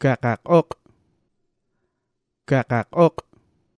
Gakakok Gakakok